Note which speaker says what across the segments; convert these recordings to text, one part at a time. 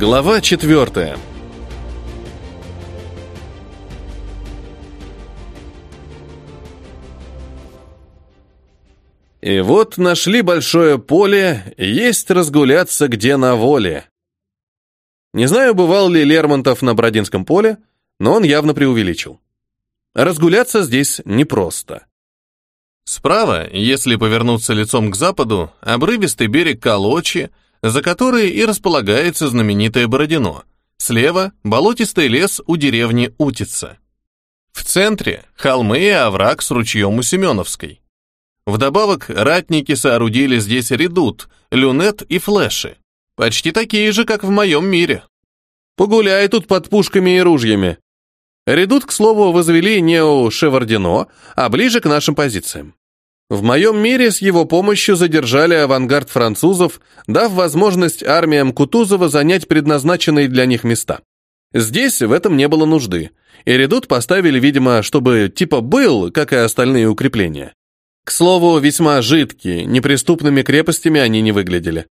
Speaker 1: Глава четвертая. И вот нашли большое поле, есть разгуляться где на воле. Не знаю, бывал ли Лермонтов на Бродинском поле, но он явно преувеличил. Разгуляться здесь непросто. Справа, если повернуться лицом к западу, обрывистый берег Колочи, за которой и располагается знаменитое Бородино. Слева – болотистый лес у деревни Утица. В центре – холмы и овраг с ручьем у Семеновской. Вдобавок, ратники соорудили здесь редут, люнет и флеши. Почти такие же, как в моем мире. Погуляй тут под пушками и ружьями. Редут, к слову, возвели не у Шевардино, а ближе к нашим позициям. В моем мире с его помощью задержали авангард французов, дав возможность армиям Кутузова занять предназначенные для них места. Здесь в этом не было нужды, и редут поставили, видимо, чтобы типа был, как и остальные укрепления. К слову, весьма жидкие, неприступными крепостями они не выглядели.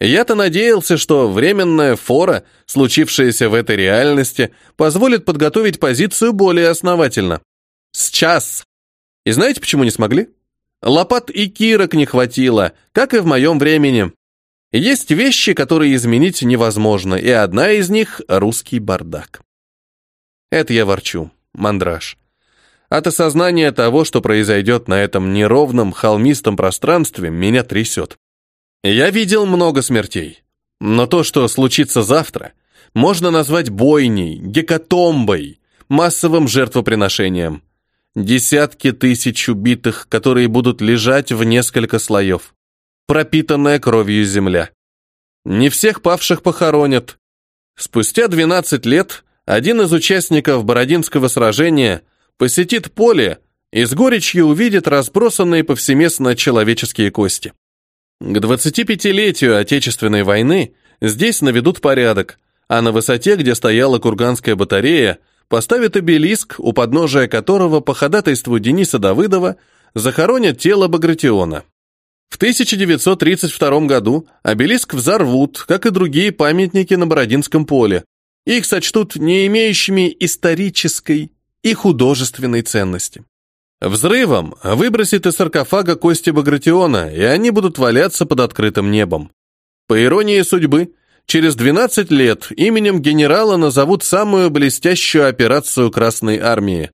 Speaker 1: Я-то надеялся, что временная фора, случившаяся в этой реальности, позволит подготовить позицию более основательно. Сейчас. И знаете, почему не смогли? Лопат и кирок не хватило, как и в моем времени. Есть вещи, которые изменить невозможно, и одна из них — русский бардак. Это я ворчу, мандраж. От осознания того, что произойдет на этом неровном, холмистом пространстве, меня трясет. Я видел много смертей, но то, что случится завтра, можно назвать бойней, гекатомбой, массовым жертвоприношением. Десятки тысяч убитых, которые будут лежать в несколько слоев. Пропитанная кровью земля. Не всех павших похоронят. Спустя 12 лет один из участников Бородинского сражения посетит поле и с горечью увидит разбросанные повсеместно человеческие кости. К 25-летию Отечественной войны здесь наведут порядок, а на высоте, где стояла Курганская батарея, поставят обелиск, у подножия которого по ходатайству Дениса Давыдова захоронят тело Багратиона. В 1932 году обелиск взорвут, как и другие памятники на Бородинском поле. Их сочтут не имеющими исторической и художественной ценности. Взрывом выбросит из саркофага кости Багратиона, и они будут валяться под открытым небом. По иронии судьбы, Через 12 лет именем генерала назовут самую блестящую операцию Красной Армии.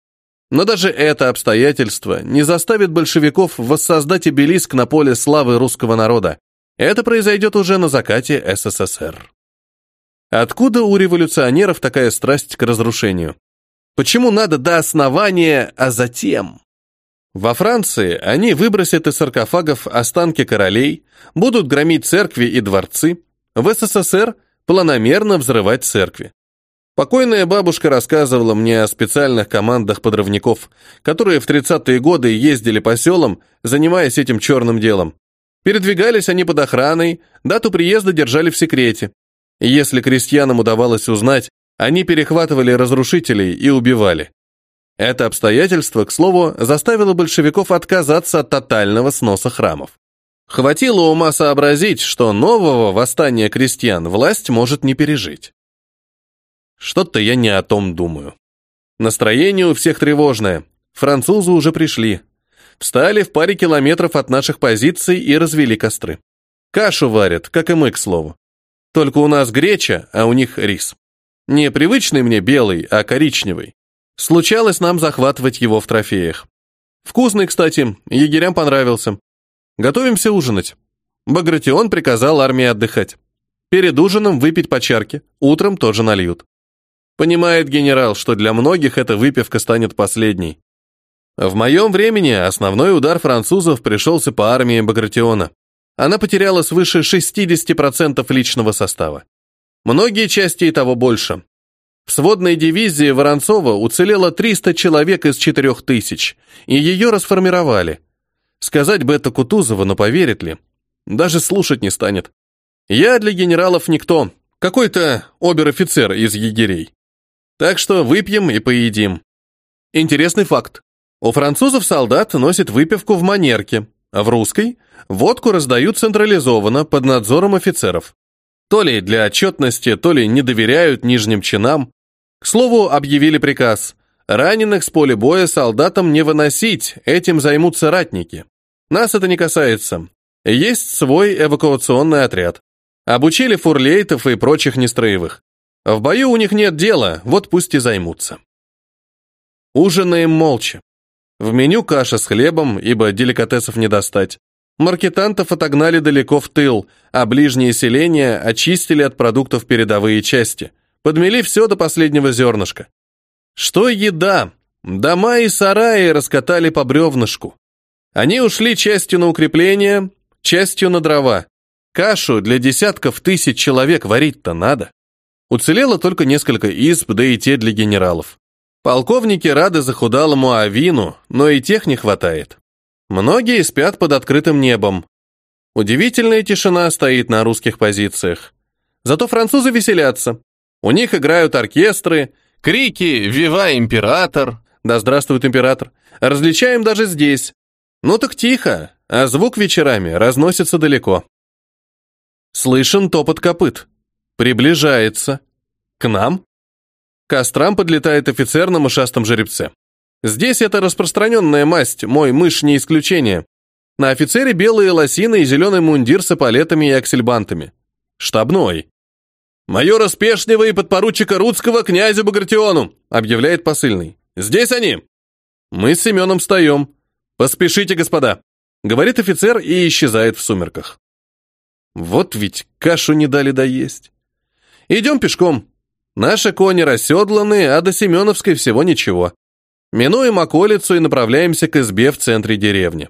Speaker 1: Но даже это обстоятельство не заставит большевиков воссоздать обелиск на поле славы русского народа. Это произойдет уже на закате СССР. Откуда у революционеров такая страсть к разрушению? Почему надо до основания, а затем? Во Франции они выбросят из саркофагов останки королей, будут громить церкви и дворцы, в СССР планомерно взрывать церкви. Покойная бабушка рассказывала мне о специальных командах подрывников, которые в 30-е годы ездили по селам, занимаясь этим черным делом. Передвигались они под охраной, дату приезда держали в секрете. Если крестьянам удавалось узнать, они перехватывали разрушителей и убивали. Это обстоятельство, к слову, заставило большевиков отказаться от тотального сноса храмов. Хватило ума сообразить, что нового восстания крестьян власть может не пережить. Что-то я не о том думаю. Настроение у всех тревожное. Французы уже пришли. Встали в паре километров от наших позиций и развели костры. Кашу варят, как и мы, к слову. Только у нас греча, а у них рис. Не привычный мне белый, а коричневый. Случалось нам захватывать его в трофеях. Вкусный, кстати, егерям понравился. Готовимся ужинать. Багратион приказал армии отдыхать. Перед ужином выпить по чарке, утром тоже нальют. Понимает генерал, что для многих эта выпивка станет последней. В моем времени основной удар французов пришелся по армии Багратиона. Она потеряла свыше 60% личного состава. Многие части и того больше. В сводной дивизии Воронцова уцелело 300 человек из 4000, и ее расформировали. Сказать бы это Кутузова, но поверит ли? Даже слушать не станет. Я для генералов никто, какой-то обер-офицер из егерей. Так что выпьем и поедим. Интересный факт. У французов солдат носят выпивку в манерке, а в русской водку раздают централизованно под надзором офицеров. То ли для отчетности, то ли не доверяют нижним чинам. К слову, объявили приказ. Раненых с поля боя солдатам не выносить, этим займутся ратники. Нас это не касается. Есть свой эвакуационный отряд. Обучили фурлейтов и прочих нестроевых. В бою у них нет дела, вот пусть и займутся. Ужинаем молча. В меню каша с хлебом, ибо деликатесов не достать. Маркетантов отогнали далеко в тыл, а ближние селения очистили от продуктов передовые части. Подмели все до последнего зернышка. Что еда? Дома и сараи раскатали по бревнышку. Они ушли частью на укрепление, частью на дрова. Кашу для десятков тысяч человек варить-то надо. Уцелело только несколько изб, да и те для генералов. Полковники рады захудалому авину, но и тех не хватает. Многие спят под открытым небом. Удивительная тишина стоит на русских позициях. Зато французы веселятся. У них играют оркестры, крики «Вива император!» «Да здравствует император!» Различаем даже здесь. Ну так тихо, а звук вечерами разносится далеко. Слышен топот копыт. Приближается. К нам? К кострам подлетает офицер на мышастом жеребце. Здесь это распространенная масть, мой мышь не исключение. На офицере белые лосины и зеленый мундир с эполетами и аксельбантами. Штабной. «Майора Спешнева и подпоручика Рудского князю Багратиону!» объявляет посыльный. «Здесь они!» Мы с Семеном встаем. «Поспешите, господа!» говорит офицер и исчезает в сумерках. Вот ведь кашу не дали доесть. Идем пешком. Наши кони расседланы, а до Семеновской всего ничего. Минуем околицу и направляемся к избе в центре деревни.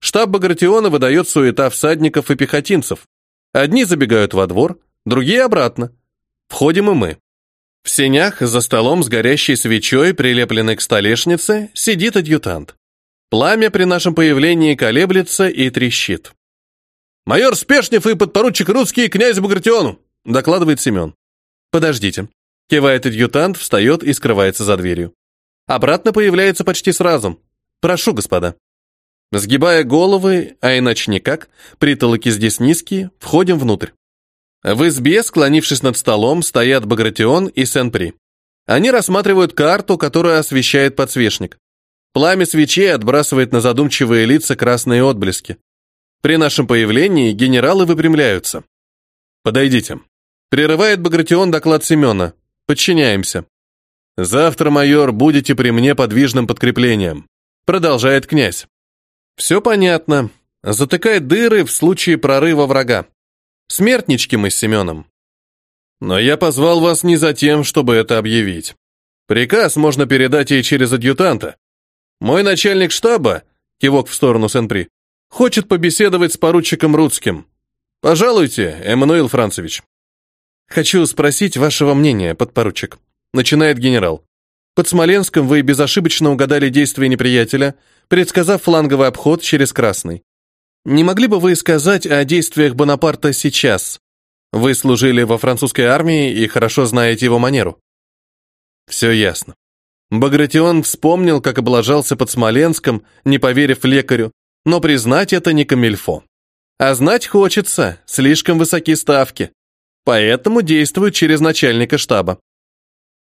Speaker 1: Штаб Багратиона выдает суета всадников и пехотинцев. Одни забегают во двор, другие обратно. Входим и мы. В сенях за столом с горящей свечой, прилепленной к столешнице, сидит адъютант. Пламя при нашем появлении колеблется и трещит. «Майор Спешнев и подпоручик Русский князь Багратиону!» докладывает Семен. «Подождите». Кивает адъютант, встает и скрывается за дверью. Обратно появляется почти сразу. «Прошу, господа». Сгибая головы, а иначе никак, притолоки здесь низкие, входим внутрь. В избе, склонившись над столом, стоят Багратион и Сен-При. Они рассматривают карту, которую освещает подсвечник. Пламя свечей отбрасывает на задумчивые лица красные отблески. При нашем появлении генералы выпрямляются. «Подойдите», Прерывает Багратион доклад Семена. Подчиняемся. Завтра, майор, будете при мне подвижным подкреплением. Продолжает князь. Все понятно. Затыкает дыры в случае прорыва врага. Смертнички мы с Семеном. Но я позвал вас не за тем, чтобы это объявить. Приказ можно передать и через адъютанта. Мой начальник штаба, кивок в сторону Сен-При, хочет побеседовать с поручиком Рудским. Пожалуйте, Эммануил Францевич. «Хочу спросить вашего мнения, подпоручик», — начинает генерал. «Под Смоленском вы безошибочно угадали действия неприятеля, предсказав фланговый обход через Красный. Не могли бы вы сказать о действиях Бонапарта сейчас? Вы служили во французской армии и хорошо знаете его манеру». Все ясно. Багратион вспомнил, как облажался под Смоленском, не поверив лекарю, но признать это не камильфо. А знать хочется, слишком высоки ставки. Поэтому действую через начальника штаба.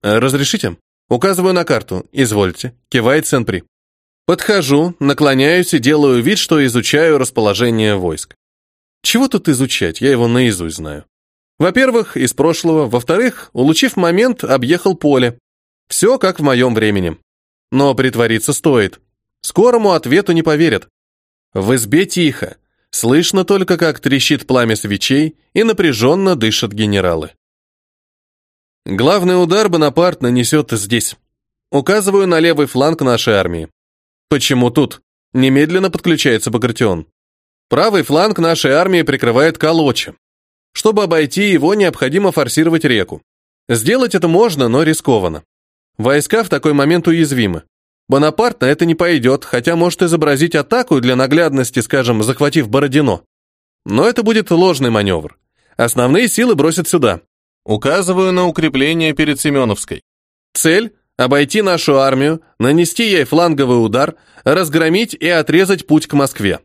Speaker 1: Разрешите? Указываю на карту. Извольте. Кивает Сен-При. Подхожу, наклоняюсь и делаю вид, что изучаю расположение войск. Чего тут изучать? Я его наизусть знаю. Во-первых, из прошлого. Во-вторых, улучив момент, объехал поле. Все как в моем времени. Но притвориться стоит. Скорому ответу не поверят. В избе тихо. Слышно только, как трещит пламя свечей и напряженно дышат генералы. Главный удар Бонапарт нанесет здесь. Указываю на левый фланг нашей армии. Почему тут? Немедленно подключается Багратион. Правый фланг нашей армии прикрывает Колочи. Чтобы обойти его, необходимо форсировать реку. Сделать это можно, но рискованно. Войска в такой момент уязвимы. Бонапарт на это не пойдет, хотя может изобразить атаку для наглядности, скажем, захватив Бородино. Но это будет ложный маневр. Основные силы бросят сюда. Указываю на укрепление перед Семеновской. Цель – обойти нашу армию, нанести ей фланговый удар, разгромить и отрезать путь к Москве.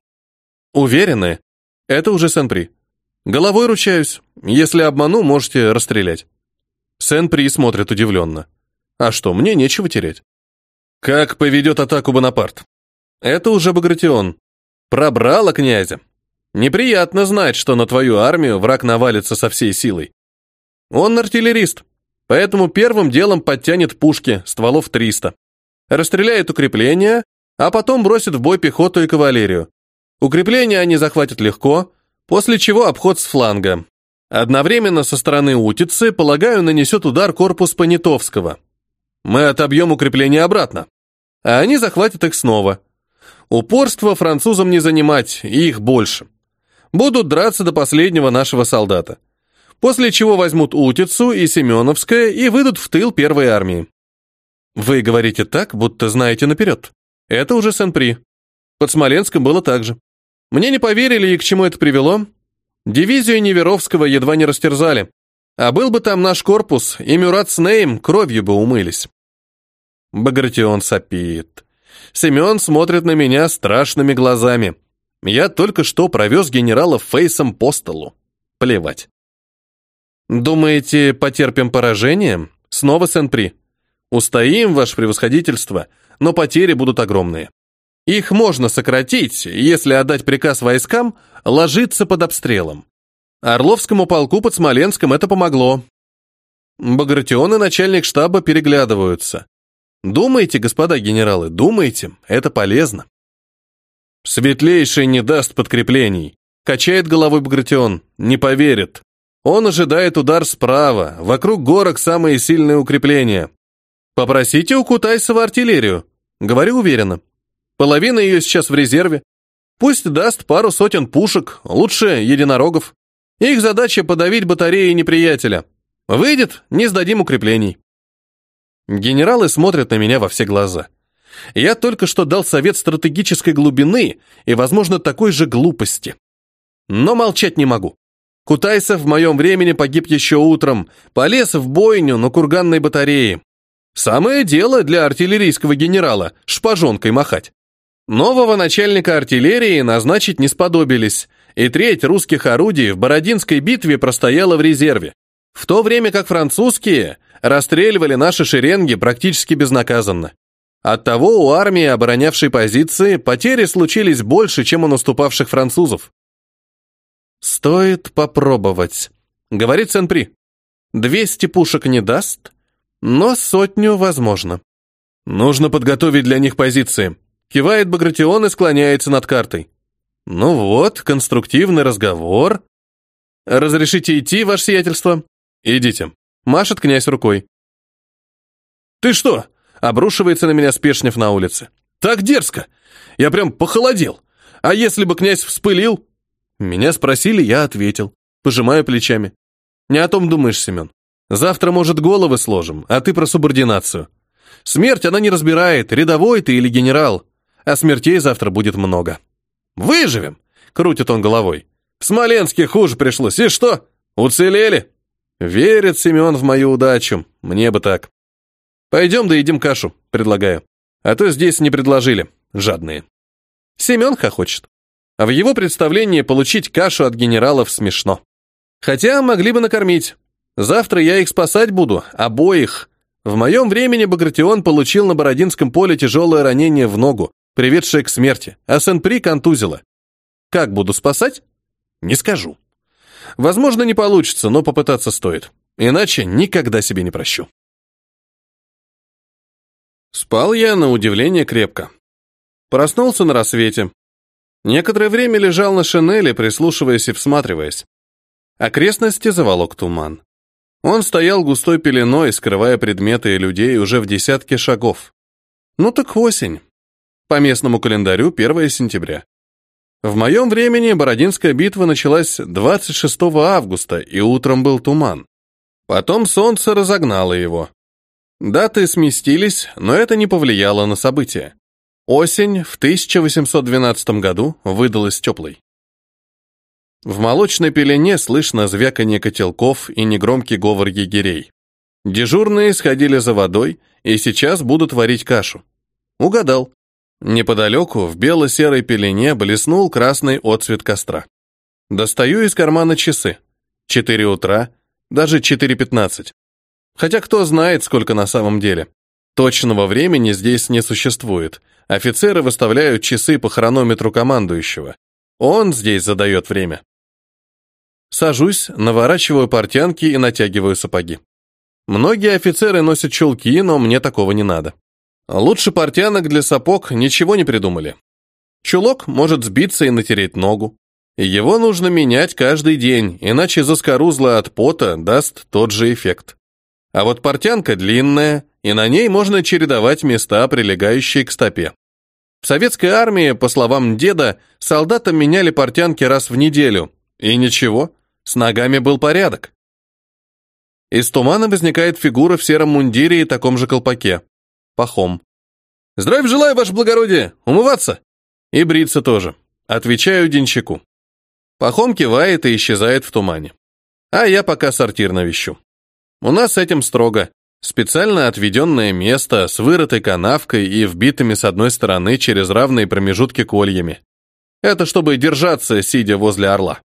Speaker 1: Уверены? Это уже Сен-При. Головой ручаюсь. Если обману, можете расстрелять. Сен-При смотрит удивленно. А что, мне нечего терять. Как поведет атаку Бонапарт? Это уже Багратион. Пробрала князя. Неприятно знать, что на твою армию враг навалится со всей силой. Он артиллерист, поэтому первым делом подтянет пушки, стволов 300. Расстреляет укрепления, а потом бросит в бой пехоту и кавалерию. Укрепления они захватят легко, после чего обход с фланга. Одновременно со стороны Утицы, полагаю, нанесет удар корпус Понятовского. Мы отобьем укрепления обратно, а они захватят их снова. Упорство французам не занимать, их больше. Будут драться до последнего нашего солдата. После чего возьмут Утицу и Семеновское и выйдут в тыл первой армии. Вы говорите так, будто знаете наперед. Это уже Сен-При. Под Смоленском было так же. Мне не поверили, и к чему это привело? Дивизию Неверовского едва не растерзали. А был бы там наш корпус, и Мюрат с Нейм кровью бы умылись. Багратион сопит. Семен смотрит на меня страшными глазами. Я только что провез генерала Фейсом по столу. Плевать. Думаете, потерпим поражение? Снова Сен-При. Устоим, ваше превосходительство, но потери будут огромные. Их можно сократить, если отдать приказ войскам ложиться под обстрелом. Орловскому полку под Смоленском это помогло. Багратион и начальник штаба переглядываются. Думайте, господа генералы, думайте, это полезно. Светлейший не даст подкреплений. Качает головой Багратион, не поверит. Он ожидает удар справа, вокруг горок самые сильные укрепления. Попросите у Кутайсова артиллерию. Говорю уверенно. Половина ее сейчас в резерве. Пусть даст пару сотен пушек, лучше единорогов. Их задача подавить батареи неприятеля. Выйдет, не сдадим укреплений. Генералы смотрят на меня во все глаза. Я только что дал совет стратегической глубины и, возможно, такой же глупости. Но молчать не могу. Кутайсов в моем времени погиб еще утром, полез в бойню на курганной батарее. Самое дело для артиллерийского генерала – шпажонкой махать. Нового начальника артиллерии назначить не сподобились, и треть русских орудий в Бородинской битве простояла в резерве, в то время как французские расстреливали наши шеренги практически безнаказанно. Оттого у армии, оборонявшей позиции, потери случились больше, чем у наступавших французов. «Стоит попробовать», — говорит Сен-При. «Двести пушек не даст, но сотню возможно. Нужно подготовить для них позиции. Кивает Багратион и склоняется над картой. Ну вот, конструктивный разговор. Разрешите идти, ваше сиятельство? Идите. Машет князь рукой. Ты что? Обрушивается на меня Спешнев на улице. Так дерзко. Я прям похолодел. А если бы князь вспылил? Меня спросили, я ответил, пожимая плечами. Не о том думаешь, Семен. Завтра, может, головы сложим, а ты про субординацию. Смерть она не разбирает, рядовой ты или генерал, а смертей завтра будет много. Выживем, крутит он головой. В Смоленске хуже пришлось, и что? Уцелели? Верит Семен в мою удачу, мне бы так. Пойдем доедим кашу, предлагаю. А то здесь не предложили, жадные. Семен хохочет. А в его представлении получить кашу от генералов смешно. Хотя могли бы накормить. Завтра я их спасать буду, обоих. В моем времени Багратион получил на Бородинском поле тяжелое ранение в ногу, приведшее к смерти, а Сен-При контузило. Как буду спасать? Не скажу. Возможно, не получится, но попытаться стоит. Иначе никогда себе не прощу. Спал я, на удивление, крепко. Проснулся на рассвете. Некоторое время лежал на шинели, прислушиваясь и всматриваясь. Окрестности заволок туман. Он стоял густой пеленой, скрывая предметы и людей уже в десятке шагов. Ну так осень. По местному календарю 1 сентября. В моем времени Бородинская битва началась 26 августа, и утром был туман. Потом солнце разогнало его. Даты сместились, но это не повлияло на события. Осень в 1812 году выдалась теплой. В молочной пелене слышно звяканье котелков и негромкий говор егерей. Дежурные сходили за водой и сейчас будут варить кашу. Угадал. Неподалеку в бело-серой пелене блеснул красный отцвет костра. Достаю из кармана часы. 4 утра, даже 4.15. Хотя кто знает, сколько на самом деле. Точного времени здесь не существует. Офицеры выставляют часы по хронометру командующего. Он здесь задает время. Сажусь, наворачиваю портянки и натягиваю сапоги. Многие офицеры носят чулки, но мне такого не надо. Лучше портянок для сапог ничего не придумали. Чулок может сбиться и натереть ногу. Его нужно менять каждый день, иначе заскорузла от пота даст тот же эффект. А вот портянка длинная, и на ней можно чередовать места, прилегающие к стопе. В советской армии, по словам деда, солдатам меняли портянки раз в неделю. И ничего, с ногами был порядок. Из тумана возникает фигура в сером мундире и таком же колпаке. Пахом. «Здравия желаю, ваше благородие! Умываться!» «И бриться тоже», — отвечаю денщику. Пахом кивает и исчезает в тумане. А я пока сортир навещу. У нас с этим строго. Специально отведенное место с вырытой канавкой и вбитыми с одной стороны через равные промежутки кольями. Это чтобы держаться, сидя возле орла.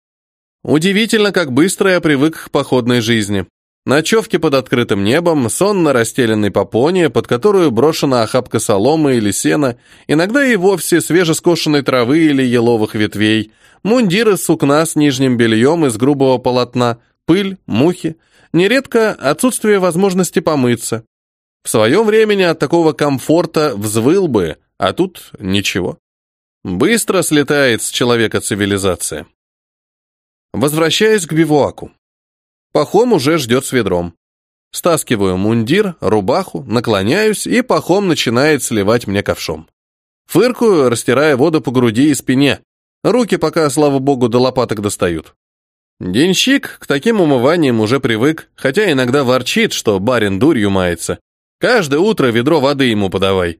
Speaker 1: Удивительно, как быстро я привык к походной жизни. Ночевки под открытым небом, сон на расстеленной попоне, под которую брошена охапка соломы или сена, иногда и вовсе свежескошенной травы или еловых ветвей, мундиры сукна с нижним бельем из грубого полотна, пыль, мухи, нередко отсутствие возможности помыться. В своем времени от такого комфорта взвыл бы, а тут ничего. Быстро слетает с человека цивилизация. Возвращаюсь к бивуаку. Пахом уже ждет с ведром. Стаскиваю мундир, рубаху, наклоняюсь, и Пахом начинает сливать мне ковшом. Фыркую, растирая воду по груди и спине. Руки пока, слава богу, до лопаток достают. Денщик к таким умываниям уже привык, хотя иногда ворчит, что барин дурью мается. Каждое утро ведро воды ему подавай.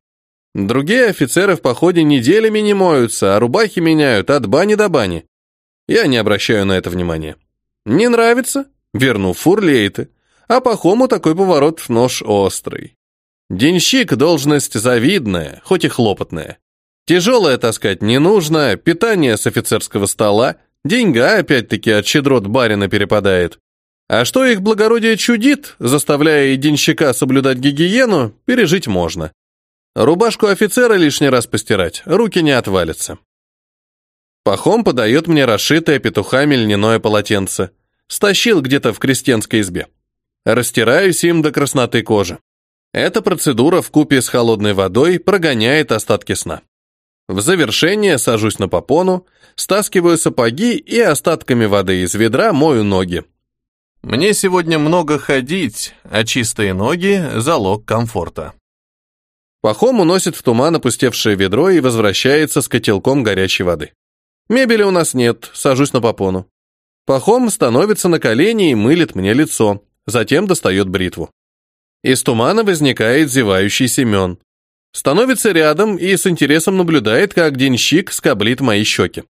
Speaker 1: Другие офицеры в походе неделями не моются, а рубахи меняют от бани до бани. Я не обращаю на это внимания. Не нравится? Верну фурлейты. А Пахому такой поворот нож острый. Денщик – должность завидная, хоть и хлопотная. Тяжелое таскать не нужно, питание с офицерского стола, деньга опять-таки от щедрот барина перепадает. А что их благородие чудит, заставляя и денщика соблюдать гигиену, пережить можно. Рубашку офицера лишний раз постирать, руки не отвалятся. Пахом подает мне расшитое петухами льняное полотенце. Стащил где-то в крестьянской избе. Растираюсь им до красноты кожи. Эта процедура в купе с холодной водой прогоняет остатки сна. В завершение сажусь на попону, стаскиваю сапоги и остатками воды из ведра мою ноги. Мне сегодня много ходить, а чистые ноги – залог комфорта. Пахом уносит в туман опустевшее ведро и возвращается с котелком горячей воды. Мебели у нас нет, сажусь на попону. Пахом становится на колени и мылит мне лицо, затем достает бритву. Из тумана возникает зевающий Семен. Становится рядом и с интересом наблюдает, как денщик скоблит мои щеки.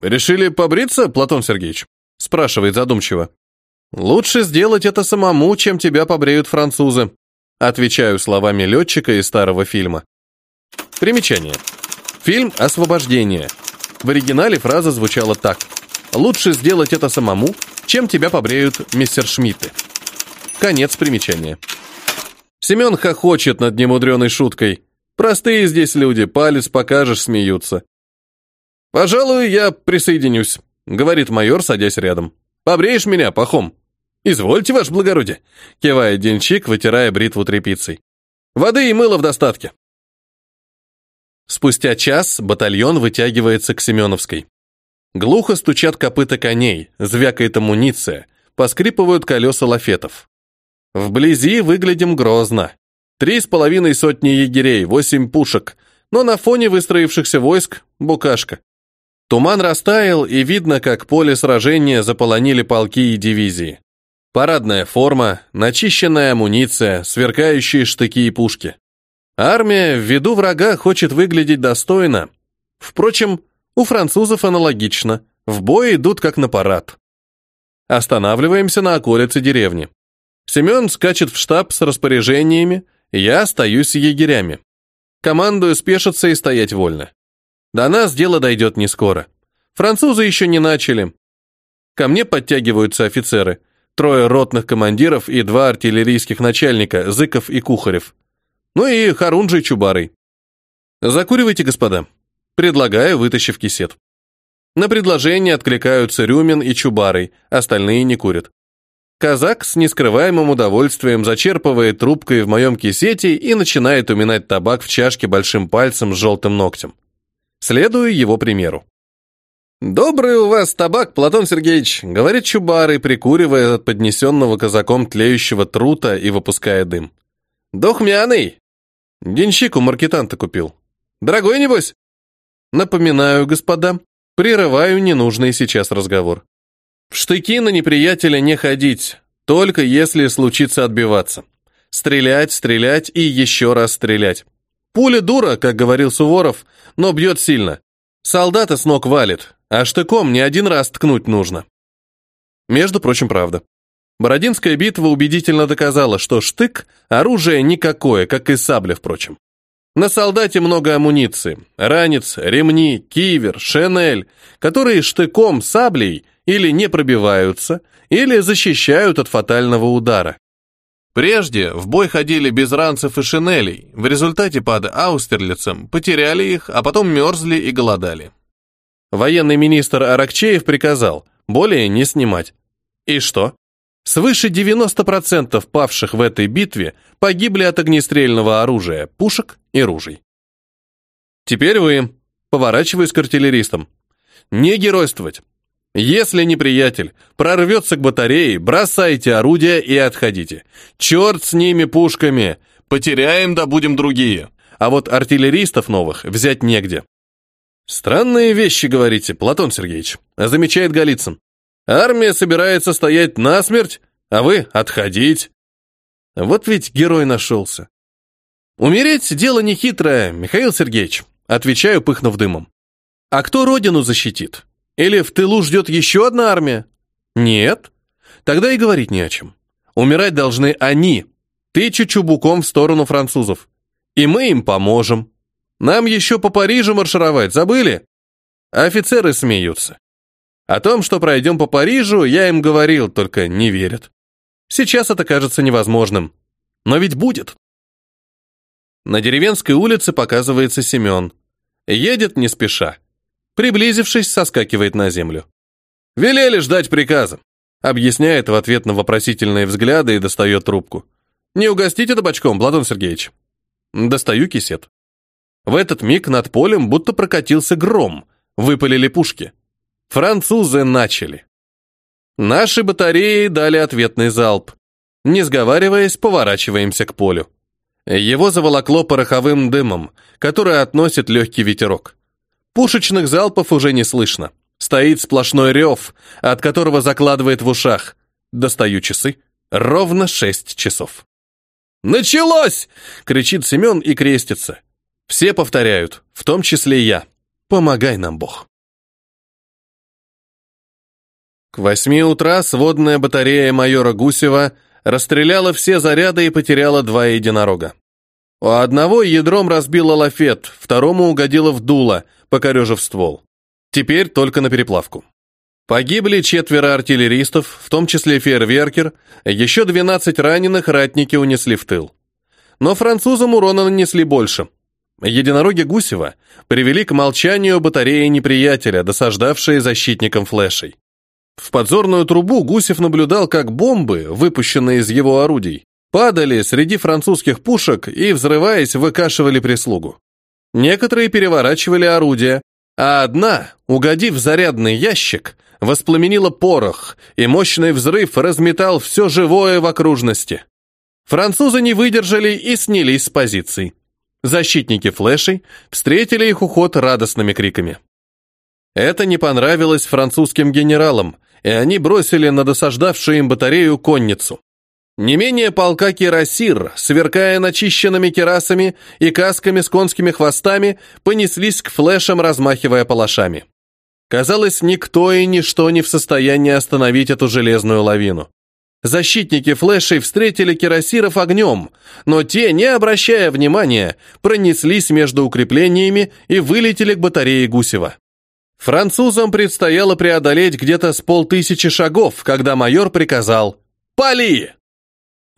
Speaker 1: «Решили побриться, Платон Сергеевич?» спрашивает задумчиво. «Лучше сделать это самому, чем тебя побреют французы», отвечаю словами летчика из старого фильма. Примечание. Фильм «Освобождение». В оригинале фраза звучала так – Лучше сделать это самому, чем тебя побреют мистер Шмидты. Конец примечания. Семен хохочет над немудреной шуткой. Простые здесь люди, палец покажешь, смеются. «Пожалуй, я присоединюсь», — говорит майор, садясь рядом. «Побреешь меня, пахом?» «Извольте, ваше благородие», — кивает денщик, вытирая бритву тряпицей. «Воды и мыла в достатке». Спустя час батальон вытягивается к Семеновской. Глухо стучат копыта коней, звякает амуниция, поскрипывают колеса лафетов. Вблизи выглядим грозно. Три с половиной сотни егерей, восемь пушек, но на фоне выстроившихся войск – букашка. Туман растаял, и видно, как поле сражения заполонили полки и дивизии. Парадная форма, начищенная амуниция, сверкающие штыки и пушки. Армия в виду врага хочет выглядеть достойно. Впрочем, у французов аналогично. В бой идут как на парад. Останавливаемся на околице деревни. Семен скачет в штаб с распоряжениями, я остаюсь с егерями. Командую спешиться и стоять вольно. До нас дело дойдет не скоро. Французы еще не начали. Ко мне подтягиваются офицеры. Трое ротных командиров и два артиллерийских начальника, Зыков и Кухарев. Ну и Харунжий Чубарый. Закуривайте, господа. Предлагаю, вытащив кисет. На предложение откликаются Рюмин и Чубарый, остальные не курят. Казак с нескрываемым удовольствием зачерпывает трубкой в моем кисете и начинает уминать табак в чашке большим пальцем с желтым ногтем. Следую его примеру. «Добрый у вас табак, Платон Сергеевич», — говорит Чубарый, прикуривая от поднесенного казаком тлеющего трута и выпуская дым. «Духмяный!» «Денщик у маркетанта купил. Дорогой, небось?» «Напоминаю, господа, прерываю ненужный сейчас разговор. В штыки на неприятеля не ходить, только если случится отбиваться. Стрелять, стрелять и еще раз стрелять. Пуля дура, как говорил Суворов, но бьет сильно. Солдата с ног валит, а штыком не один раз ткнуть нужно. Между прочим, правда. Бородинская битва убедительно доказала, что штык – оружие никакое, как и сабля, впрочем. На солдате много амуниции, ранец, ремни, кивер, шинель, которые штыком, саблей – или не пробиваются, или защищают от фатального удара. Прежде в бой ходили без ранцев и шинелей, в результате под Аустерлицем потеряли их, а потом мерзли и голодали. Военный министр Аракчеев приказал более не снимать. И что? Свыше 90% павших в этой битве погибли от огнестрельного оружия, пушек и ружей. Теперь вы, поворачиваюсь к артиллеристам. Не геройствовать. Если неприятель прорвется к батарее, бросайте орудия и отходите. Черт с ними пушками. Потеряем, да будем другие. А вот артиллеристов новых взять негде. Странные вещи, говорите, Платон Сергеевич, замечает Голицын. Армия собирается стоять насмерть, а вы отходить. Вот ведь герой нашелся. Умереть дело нехитрое, Михаил Сергеевич, отвечаю, пыхнув дымом. А кто родину защитит? Или в тылу ждет еще одна армия? Нет. Тогда и говорить не о чем. Умирать должны они, тыча чубуком в сторону французов. И мы им поможем. Нам еще по Парижу маршировать, забыли? Офицеры смеются. О том, что пройдем по Парижу, я им говорил, только не верят. Сейчас это кажется невозможным. Но ведь будет. На деревенской улице показывается Семен. Едет не спеша. Приблизившись, соскакивает на землю. «Велели ждать приказа», — объясняет в ответ на вопросительные взгляды и достает трубку. «Не угостите табачком, Платон Сергеевич?» Достаю кисет. В этот миг над полем будто прокатился гром, выпалили пушки. Французы начали. Наши батареи дали ответный залп. Не сговариваясь, поворачиваемся к полю. Его заволокло пороховым дымом, который относит легкий ветерок. Пушечных залпов уже не слышно. Стоит сплошной рев, от которого закладывает в ушах. Достаю часы. Ровно шесть часов. «Началось!» — кричит Семен и крестится. Все повторяют, в том числе я. Помогай нам, Бог. К восьми утра сводная батарея майора Гусева расстреляла все заряды и потеряла два единорога. У одного ядром разбило лафет, второму угодило в дуло, покорежив ствол. Теперь только на переплавку. Погибли четверо артиллеристов, в том числе фейерверкер, еще 12 раненых ратники унесли в тыл. Но французам урона нанесли больше. Единороги Гусева привели к молчанию батареи неприятеля, досаждавшие защитникам флешей. В подзорную трубу Гусев наблюдал, как бомбы, выпущенные из его орудий, падали среди французских пушек и, взрываясь, выкашивали прислугу. Некоторые переворачивали орудия, а одна, угодив в зарядный ящик, воспламенила порох, и мощный взрыв разметал все живое в окружности. Французы не выдержали и снялись с позиций. Защитники флешей встретили их уход радостными криками. Это не понравилось французским генералам, и они бросили на досаждавшую им батарею конницу. Не менее полка кирасир, сверкая начищенными керасами и касками с конскими хвостами, понеслись к флешам, размахивая палашами. Казалось, никто и ничто не в состоянии остановить эту железную лавину. Защитники флешей встретили кирасиров огнем, но те, не обращая внимания, пронеслись между укреплениями и вылетели к батарее Гусева. Французам предстояло преодолеть где-то с полтысячи шагов, когда майор приказал «Пали!».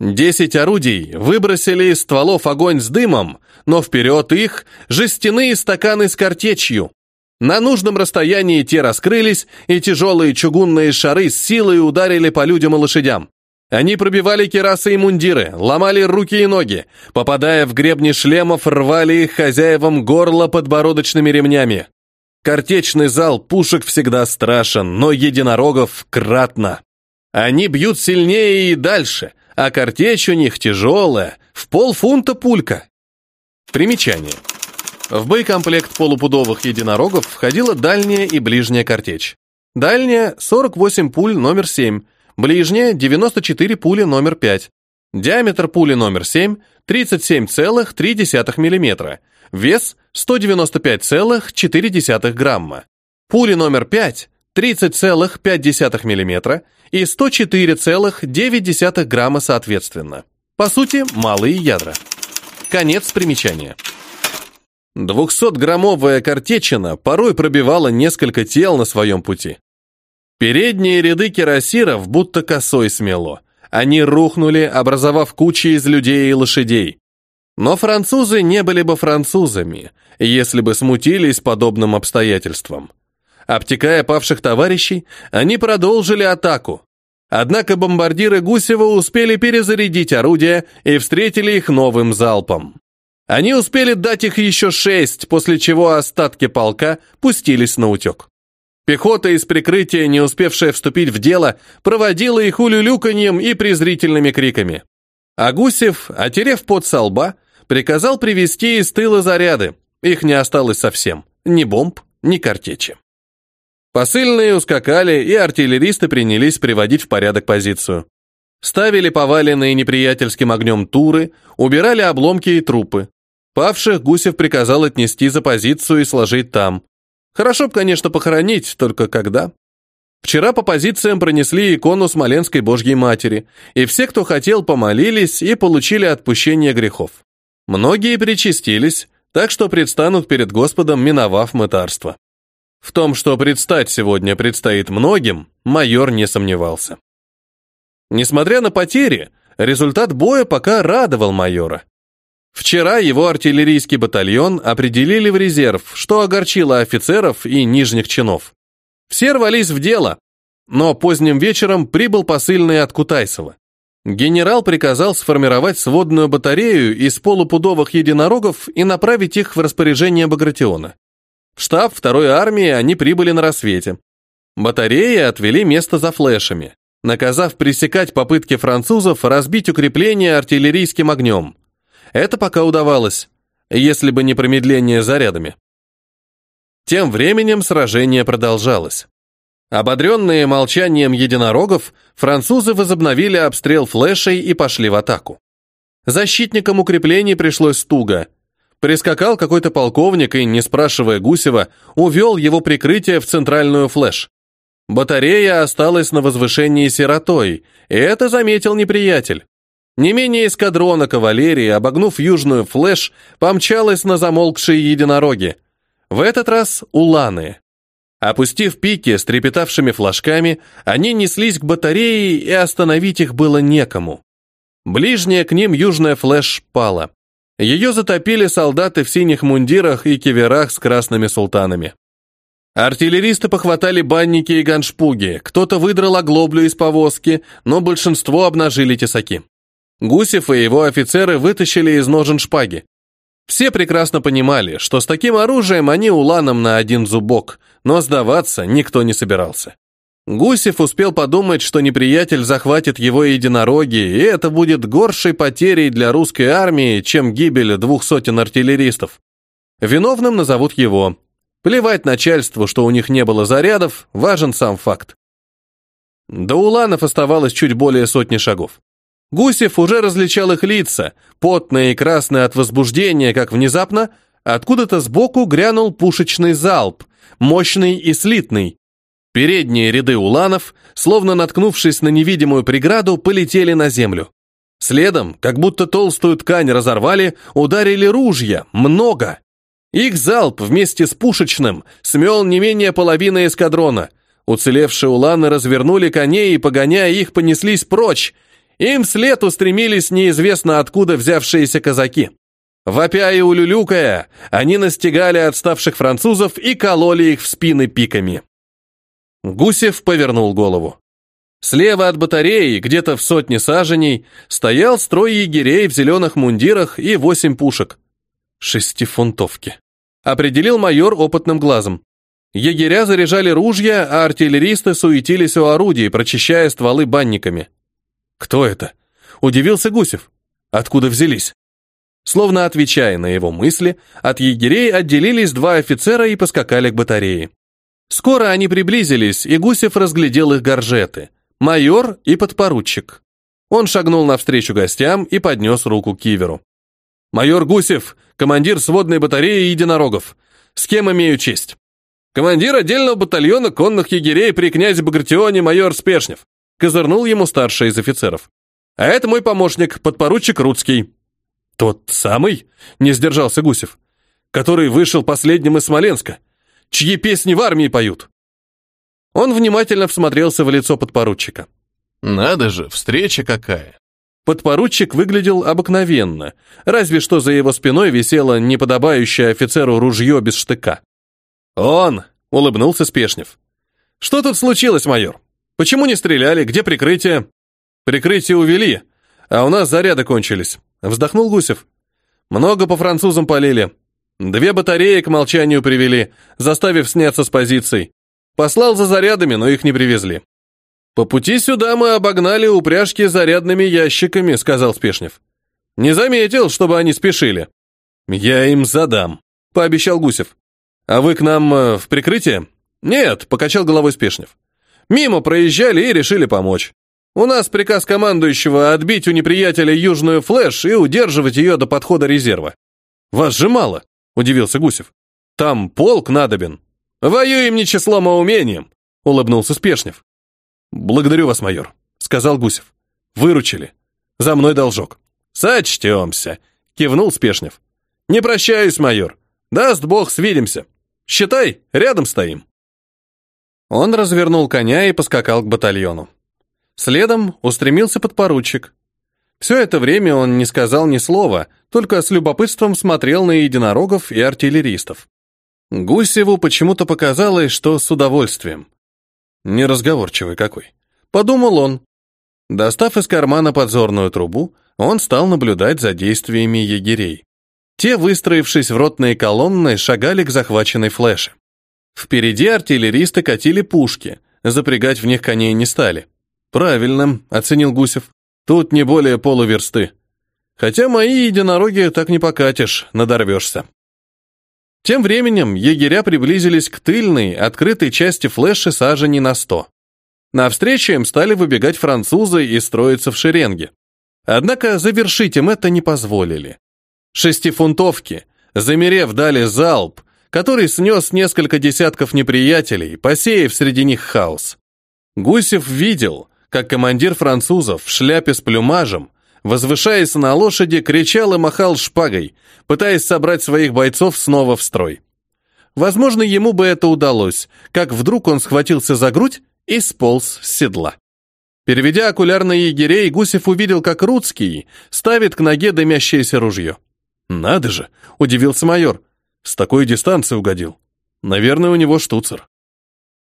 Speaker 1: Десять орудий выбросили из стволов огонь с дымом, но вперед их жестяные стаканы с картечью. На нужном расстоянии те раскрылись, и тяжелые чугунные шары с силой ударили по людям и лошадям. Они пробивали керасы и мундиры, ломали руки и ноги, попадая в гребни шлемов, рвали их хозяевам горло подбородочными ремнями. Картечный зал пушек всегда страшен, но единорогов кратно. Они бьют сильнее и дальше, а картечь у них тяжелая, в полфунта пулька. Примечание. В боекомплект полупудовых единорогов входила дальняя и ближняя картечь. Дальняя – 48 пуль номер 7, ближняя – 94 пули номер 5. Диаметр пули номер 7 – 37,3 мм, вес – 195,4 грамма. Пули номер 5 – 30,5 мм и 104,9 грамма соответственно. По сути, малые ядра. Конец примечания. Двухсотграммовая картечина порой пробивала несколько тел на своем пути. Передние ряды кирасиров будто косой смело. Они рухнули, образовав кучи из людей и лошадей. Но французы не были бы французами, если бы смутились подобным обстоятельствам. Обтекая павших товарищей, они продолжили атаку. Однако бомбардиры Гусева успели перезарядить орудия и встретили их новым залпом. Они успели дать их еще шесть, после чего остатки полка пустились на утек. Пехота из прикрытия, не успевшая вступить в дело, проводила их улюлюканьем и презрительными криками. А Гусев, отерев пот со лба, приказал привезти из тыла заряды. Их не осталось совсем. Ни бомб, ни картечи. Посыльные ускакали, и артиллеристы принялись приводить в порядок позицию. Ставили поваленные неприятельским огнем туры, убирали обломки и трупы. Павших Гусев приказал отнести за позицию и сложить там. Хорошо б, конечно, похоронить, только когда? Вчера по позициям пронесли икону Смоленской Божьей Матери, и все, кто хотел, помолились и получили отпущение грехов. Многие причастились, так что предстанут перед Господом, миновав мытарство. В том, что предстать сегодня предстоит многим, майор не сомневался. Несмотря на потери, результат боя пока радовал майора. Вчера его артиллерийский батальон определили в резерв, что огорчило офицеров и нижних чинов. Все рвались в дело, но поздним вечером прибыл посыльный от Кутайсова. Генерал приказал сформировать сводную батарею из полупудовых единорогов и направить их в распоряжение Багратиона. В штаб второй армии они прибыли на рассвете. Батареи отвели место за флешами, наказав пресекать попытки французов разбить укрепление артиллерийским огнем. Это пока удавалось, если бы не промедление зарядами. Тем временем сражение продолжалось. Ободренные молчанием единорогов, французы возобновили обстрел флешей и пошли в атаку. Защитникам укреплений пришлось туго. Прискакал какой-то полковник и, не спрашивая Гусева, увел его прикрытие в центральную флеш. Батарея осталась на возвышении сиротой, и это заметил неприятель. Не менее эскадрона кавалерии, обогнув южную флеш, помчалась на замолкшие единороги. В этот раз уланы. Опустив пики с трепетавшими флажками, они неслись к батарее, и остановить их было некому. Ближняя к ним южная флеш пала. Ее затопили солдаты в синих мундирах и киверах с красными султанами. Артиллеристы похватали банники и ганшпуги, кто-то выдрал оглоблю из повозки, но большинство обнажили тесаки. Гусев и его офицеры вытащили из ножен шпаги. Все прекрасно понимали, что с таким оружием они уланом на один зубок, но сдаваться никто не собирался. Гусев успел подумать, что неприятель захватит его единороги, и это будет горшей потерей для русской армии, чем гибель двух сотен артиллеристов. Виновным назовут его. Плевать начальству, что у них не было зарядов, важен сам факт. До уланов оставалось чуть более сотни шагов. Гусев уже различал их лица, потные и красные от возбуждения, как внезапно откуда-то сбоку грянул пушечный залп, мощный и слитный. Передние ряды уланов, словно наткнувшись на невидимую преграду, полетели на землю. Следом, как будто толстую ткань разорвали, ударили ружья, много. Их залп вместе с пушечным смел не менее половины эскадрона. Уцелевшие уланы развернули коней и, погоняя их, понеслись прочь. Им вслед устремились неизвестно откуда взявшиеся казаки. Вопя и улюлюкая, они настигали отставших французов и кололи их в спины пиками. Гусев повернул голову. Слева от батареи, где-то в сотне саженей, стоял строй егерей в зеленых мундирах и восемь пушек. Шестифунтовки. Определил майор опытным глазом. Егеря заряжали ружья, а артиллеристы суетились у орудий, прочищая стволы банниками. «Кто это?» – удивился Гусев. «Откуда взялись?» Словно отвечая на его мысли, от егерей отделились два офицера и поскакали к батарее. Скоро они приблизились, и Гусев разглядел их горжеты. Майор и подпоручик. Он шагнул навстречу гостям и поднес руку к киверу. «Майор Гусев, командир сводной батареи единорогов. С кем имею честь?» «Командир отдельного батальона конных егерей при князе Багратионе майор Спешнев», козырнул ему старший из офицеров. «А это мой помощник, подпоручик Рудский». «Тот самый?» — не сдержался Гусев. «Который вышел последним из Смоленска. Чьи песни в армии поют?» Он внимательно всмотрелся в лицо подпоручика.
Speaker 2: «Надо же, встреча какая!»
Speaker 1: Подпоручик выглядел обыкновенно, разве что за его спиной висело неподобающее офицеру ружье без штыка. «Он!» — улыбнулся Спешнев. «Что тут случилось, майор? Почему не стреляли? Где прикрытие?» «Прикрытие увели, а у нас заряды кончились. Вздохнул Гусев. Много по французам полили. Две батареи к молчанию привели, заставив сняться с позиций. Послал за зарядами, но их не привезли. По пути сюда мы обогнали упряжки зарядными ящиками, сказал Спешнев. Не заметил, чтобы они спешили. Я им задам, пообещал Гусев. А вы к нам э, в прикрытие? Нет, покачал головой Спешнев. Мимо проезжали и решили помочь. У нас приказ командующего отбить у неприятеля южную флеш и удерживать ее до подхода резерва. Вас же мало, удивился Гусев. Там полк надобен. Воюем не числом, а умением, улыбнулся Спешнев. Благодарю вас, майор, сказал Гусев. Выручили. За мной должок. Сочтемся, кивнул Спешнев. Не прощаюсь, майор. Даст бог, свидимся. Считай, рядом стоим. Он развернул коня и поскакал к батальону. Следом устремился подпоручик. Все это время он не сказал ни слова, только с любопытством смотрел на единорогов и артиллеристов. Гусеву почему-то показалось, что с удовольствием. Неразговорчивый какой. Подумал он. Достав из кармана подзорную трубу, он стал наблюдать за действиями егерей. Те, выстроившись в ротные колонны, шагали к захваченной флеше. Впереди артиллеристы катили пушки, запрягать в них коней не стали. Правильно, оценил Гусев. Тут не более полуверсты. Хотя мои единороги так не покатишь, надорвешься. Тем временем егеря приблизились к тыльной, открытой части флеши сажени на сто. Навстречу им стали выбегать французы и строиться в шеренге. Однако завершить им это не позволили. Шестифунтовки, замерев, дали залп, который снес несколько десятков неприятелей, посеяв среди них хаос. Гусев видел, как командир французов в шляпе с плюмажем, возвышаясь на лошади, кричал и махал шпагой, пытаясь собрать своих бойцов снова в строй. Возможно, ему бы это удалось, как вдруг он схватился за грудь и сполз с седла. Переведя окуляр на егерей, Гусев увидел, как Рудский ставит к ноге дымящееся ружье. «Надо же!» — удивился майор. «С такой дистанции угодил. Наверное, у него штуцер».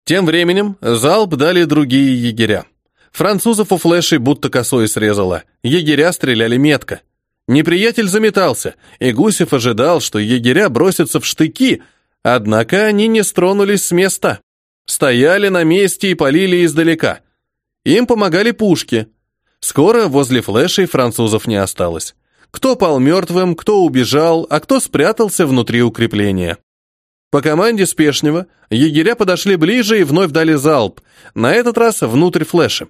Speaker 1: Тем временем залп дали другие егеря. Французов у флешей будто косой срезало. Егеря стреляли метко. Неприятель заметался, и Гусев ожидал, что егеря бросятся в штыки, однако они не стронулись с места. Стояли на месте и полили издалека. Им помогали пушки. Скоро возле флешей французов не осталось. Кто пал мертвым, кто убежал, а кто спрятался внутри укрепления. По команде Спешнего егеря подошли ближе и вновь дали залп, на этот раз внутрь флеша.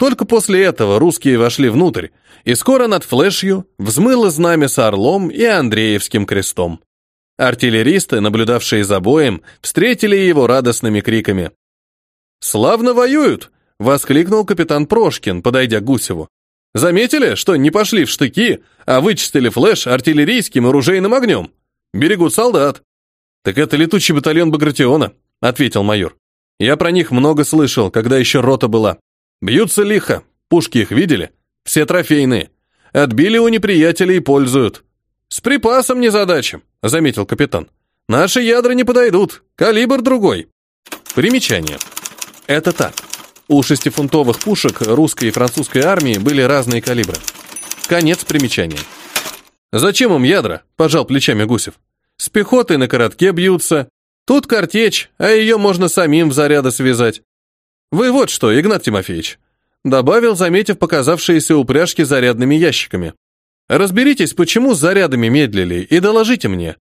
Speaker 1: Только после этого русские вошли внутрь, и скоро над флешью взмыло знамя с орлом и Андреевским крестом. Артиллеристы, наблюдавшие за боем, встретили его радостными криками. «Славно воюют!» — воскликнул капитан Прошкин, подойдя к Гусеву. «Заметили, что не пошли в штыки, а вычистили флеш артиллерийским оружейным огнем? Берегут солдат. Так это летучий батальон Багратиона, ответил майор. Я про них много слышал, когда еще рота была. Бьются лихо. Пушки их видели? Все трофейные. Отбили у неприятелей и пользуют. С припасом не задача, заметил капитан. Наши ядра не подойдут. Калибр другой. Примечание. Это так. У шестифунтовых пушек русской и французской армии были разные калибры. Конец примечания. «Зачем им ядра?» – пожал плечами Гусев. «С пехотой на коротке бьются. Тут картечь, а ее можно самим в заряды связать. Вы вот что, Игнат Тимофеевич», – добавил, заметив показавшиеся упряжки зарядными ящиками. «Разберитесь, почему с зарядами медлили, и доложите мне.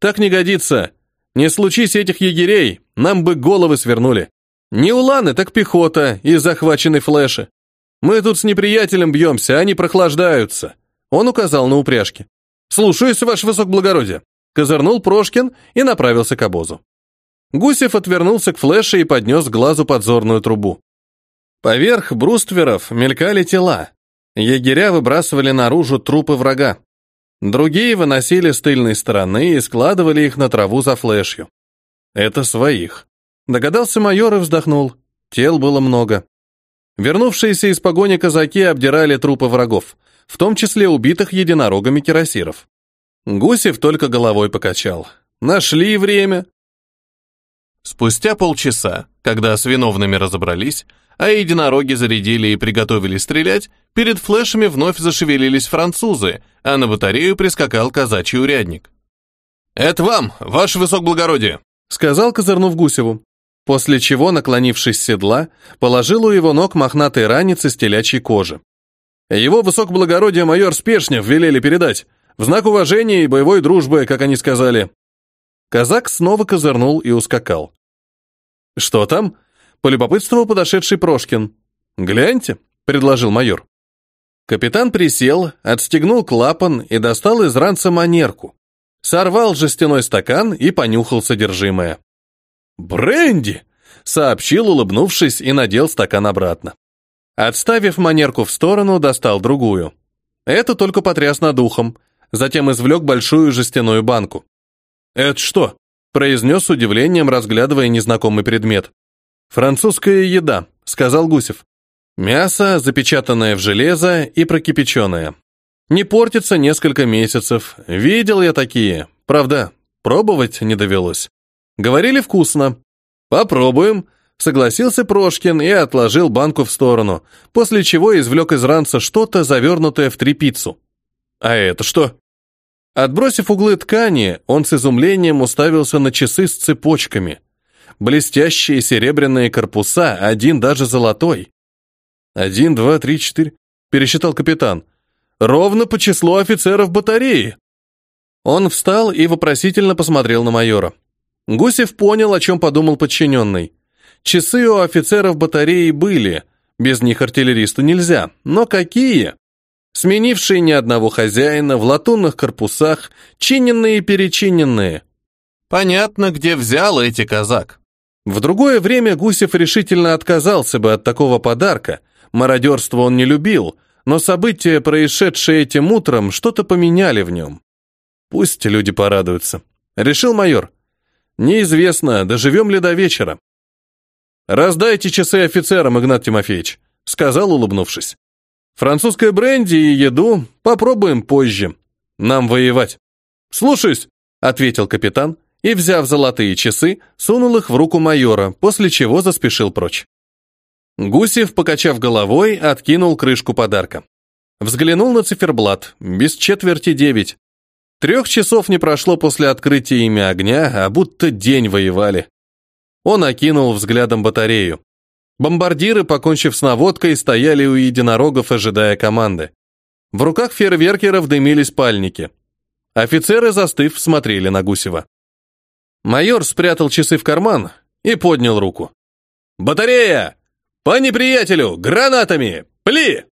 Speaker 1: Так не годится. Не случись этих егерей, нам бы головы свернули. Не уланы, так пехота и захвачены флеши. Мы тут с неприятелем бьемся, они прохлаждаются. Он указал на упряжки. Слушаюсь, ваше высокоблагородие. Козырнул Прошкин и направился к обозу. Гусев отвернулся к флеше и поднес к глазу подзорную трубу. Поверх брустверов мелькали тела. Егеря выбрасывали наружу трупы врага. Другие выносили с тыльной стороны и складывали их на траву за флешью. Это своих. Догадался майор и вздохнул. Тел было много. Вернувшиеся из погони казаки обдирали трупы врагов, в том числе убитых единорогами кирасиров. Гусев только головой покачал. Нашли время.
Speaker 2: Спустя полчаса, когда с виновными разобрались, а единороги зарядили и приготовили стрелять, перед флешами вновь зашевелились французы, а на батарею прискакал казачий урядник. «Это вам, ваше высокоблагородие!»
Speaker 1: сказал, козырнув Гусеву после чего, наклонившись с седла, положил у его ног мохнатый ранец из телячьей кожи. Его высокоблагородие майор Спешнев велели передать, в знак уважения и боевой дружбы, как они сказали. Казак снова козырнул и ускакал. «Что там?» — полюбопытствовал подошедший Прошкин. «Гляньте», — предложил майор. Капитан присел, отстегнул клапан и достал из ранца манерку. Сорвал жестяной стакан и понюхал содержимое. «Бренди!» — сообщил, улыбнувшись, и надел стакан обратно. Отставив манерку в сторону, достал другую. Это только потряс над ухом, затем извлек большую жестяную банку. «Это что?» — произнес с удивлением, разглядывая незнакомый предмет. «Французская еда», — сказал Гусев. «Мясо, запечатанное в железо и прокипяченное. Не портится несколько месяцев. Видел я такие. Правда, пробовать не довелось. Говорили вкусно. Попробуем, согласился Прошкин и отложил банку в сторону, после чего извлек из ранца что-то, завернутое в тряпицу. А это что? Отбросив углы ткани, он с изумлением уставился на часы с цепочками. Блестящие серебряные корпуса, один даже золотой. «Один, два, три, четыре», — пересчитал капитан. «Ровно по числу офицеров батареи». Он встал и вопросительно посмотрел на майора. Гусев понял, о чем подумал подчиненный. Часы у офицеров батареи были, без них артиллеристу нельзя, но какие? Сменившие ни одного хозяина, в латунных корпусах, чиненные и перечиненные.
Speaker 2: Понятно, где взял эти казак.
Speaker 1: В другое время Гусев решительно отказался бы от такого подарка, мародерство он не любил, но события, происшедшие этим утром, что-то поменяли в нем. Пусть люди порадуются. Решил майор. Неизвестно, доживем ли до вечера. «Раздайте часы офицерам, Игнат Тимофеевич», — сказал, улыбнувшись. «Французское бренди и еду попробуем позже. Нам воевать». «Слушаюсь», — ответил капитан и, взяв золотые часы, сунул их в руку майора, после чего заспешил прочь. Гусев, покачав головой, откинул крышку подарка. Взглянул на циферблат, без четверти девять. Трех часов не прошло после открытия ими огня, а будто день воевали. Он окинул взглядом батарею. Бомбардиры, покончив с наводкой, стояли у единорогов, ожидая команды. В руках фейерверкеров дымились пальники. Офицеры, застыв, смотрели на Гусева. Майор спрятал часы в карман и поднял руку. «Батарея! По неприятелю! Гранатами! Пли!»